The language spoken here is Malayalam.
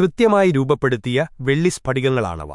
കൃത്യമായി രൂപപ്പെടുത്തിയ വെള്ളിസ്ഫടികങ്ങളാണവ